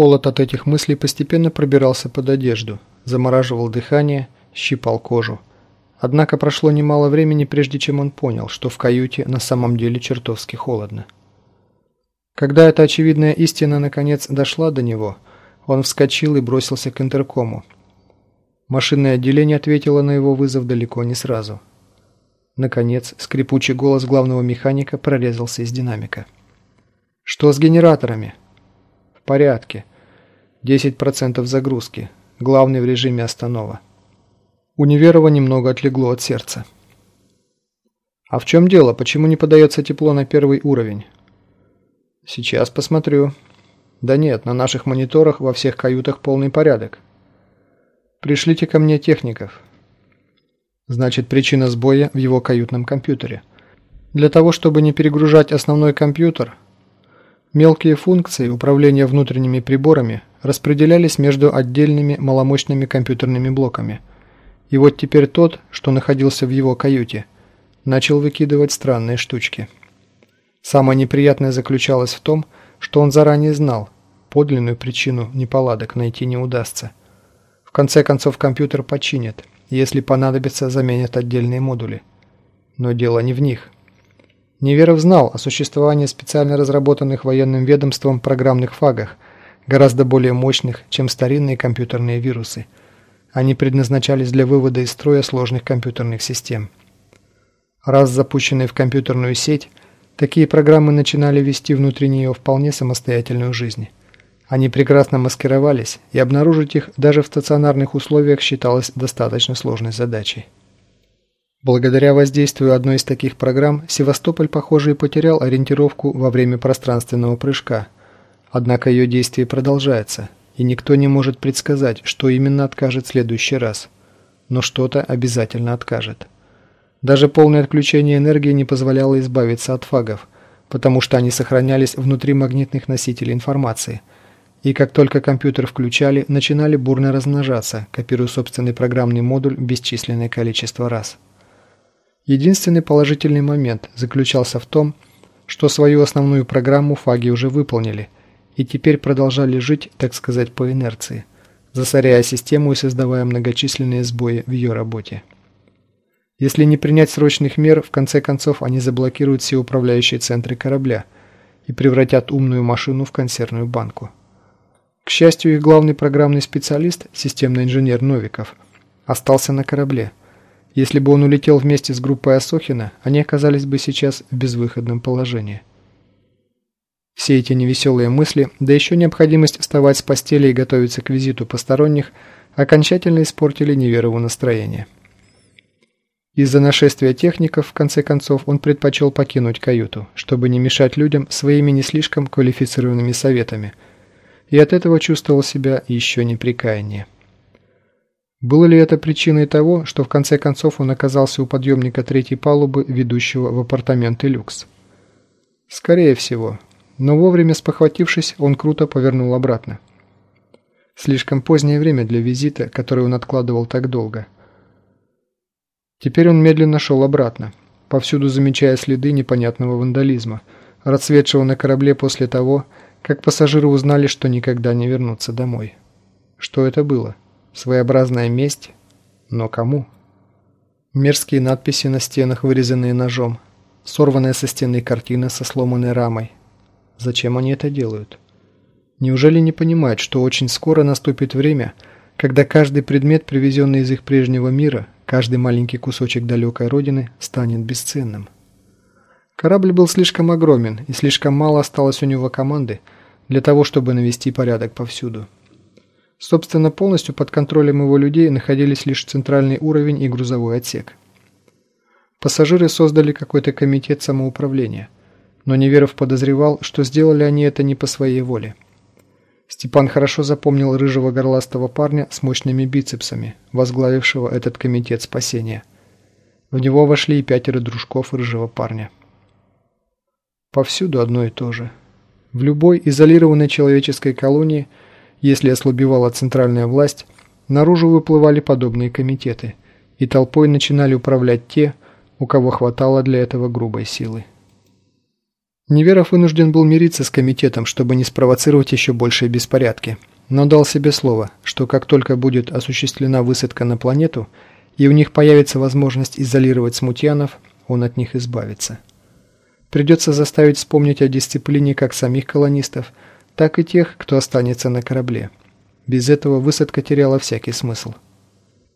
Холод от этих мыслей постепенно пробирался под одежду, замораживал дыхание, щипал кожу. Однако прошло немало времени, прежде чем он понял, что в каюте на самом деле чертовски холодно. Когда эта очевидная истина наконец дошла до него, он вскочил и бросился к интеркому. Машинное отделение ответило на его вызов далеко не сразу. Наконец, скрипучий голос главного механика прорезался из динамика. «Что с генераторами?» «В порядке. 10% загрузки. Главный в режиме останова». У Неверова немного отлегло от сердца. «А в чем дело? Почему не подается тепло на первый уровень?» «Сейчас посмотрю». «Да нет, на наших мониторах во всех каютах полный порядок». «Пришлите ко мне техников». Значит, причина сбоя в его каютном компьютере. Для того, чтобы не перегружать основной компьютер, мелкие функции управления внутренними приборами распределялись между отдельными маломощными компьютерными блоками. И вот теперь тот, что находился в его каюте, начал выкидывать странные штучки. Самое неприятное заключалось в том, что он заранее знал, подлинную причину неполадок найти не удастся. В конце концов компьютер починят, если понадобится, заменят отдельные модули. Но дело не в них. Неверов знал о существовании специально разработанных военным ведомством программных фагах, гораздо более мощных, чем старинные компьютерные вирусы. Они предназначались для вывода из строя сложных компьютерных систем. Раз запущенные в компьютерную сеть, такие программы начинали вести внутри нее вполне самостоятельную жизнь. Они прекрасно маскировались, и обнаружить их даже в стационарных условиях считалось достаточно сложной задачей. Благодаря воздействию одной из таких программ, Севастополь, похоже, и потерял ориентировку во время пространственного прыжка. Однако ее действие продолжается, и никто не может предсказать, что именно откажет в следующий раз. Но что-то обязательно откажет. Даже полное отключение энергии не позволяло избавиться от фагов, потому что они сохранялись внутри магнитных носителей информации – и как только компьютер включали, начинали бурно размножаться, копируя собственный программный модуль бесчисленное количество раз. Единственный положительный момент заключался в том, что свою основную программу фаги уже выполнили и теперь продолжали жить, так сказать, по инерции, засоряя систему и создавая многочисленные сбои в ее работе. Если не принять срочных мер, в конце концов они заблокируют все управляющие центры корабля и превратят умную машину в консервную банку. К счастью, их главный программный специалист, системный инженер Новиков, остался на корабле. Если бы он улетел вместе с группой Асохина, они оказались бы сейчас в безвыходном положении. Все эти невеселые мысли, да еще необходимость вставать с постели и готовиться к визиту посторонних, окончательно испортили Неверову настроение. Из-за нашествия техников, в конце концов, он предпочел покинуть каюту, чтобы не мешать людям своими не слишком квалифицированными советами – и от этого чувствовал себя еще неприкаяннее. Было ли это причиной того, что в конце концов он оказался у подъемника третьей палубы, ведущего в апартаменты люкс? Скорее всего, но вовремя спохватившись, он круто повернул обратно. Слишком позднее время для визита, который он откладывал так долго. Теперь он медленно шел обратно, повсюду замечая следы непонятного вандализма, расцветшего на корабле после того, как пассажиры узнали, что никогда не вернутся домой. Что это было? Своеобразная месть? Но кому? Мерзкие надписи на стенах, вырезанные ножом. Сорванная со стены картина со сломанной рамой. Зачем они это делают? Неужели не понимают, что очень скоро наступит время, когда каждый предмет, привезенный из их прежнего мира, каждый маленький кусочек далекой родины, станет бесценным? Корабль был слишком огромен, и слишком мало осталось у него команды для того, чтобы навести порядок повсюду. Собственно, полностью под контролем его людей находились лишь центральный уровень и грузовой отсек. Пассажиры создали какой-то комитет самоуправления, но Неверов подозревал, что сделали они это не по своей воле. Степан хорошо запомнил рыжего горластого парня с мощными бицепсами, возглавившего этот комитет спасения. В него вошли и пятеро дружков рыжего парня. Повсюду одно и то же. В любой изолированной человеческой колонии, если ослабевала центральная власть, наружу выплывали подобные комитеты, и толпой начинали управлять те, у кого хватало для этого грубой силы. Неверов вынужден был мириться с комитетом, чтобы не спровоцировать еще большие беспорядки, но дал себе слово, что как только будет осуществлена высадка на планету и у них появится возможность изолировать смутьянов, он от них избавится. Придется заставить вспомнить о дисциплине как самих колонистов, так и тех, кто останется на корабле. Без этого высадка теряла всякий смысл.